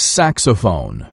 Saxophone.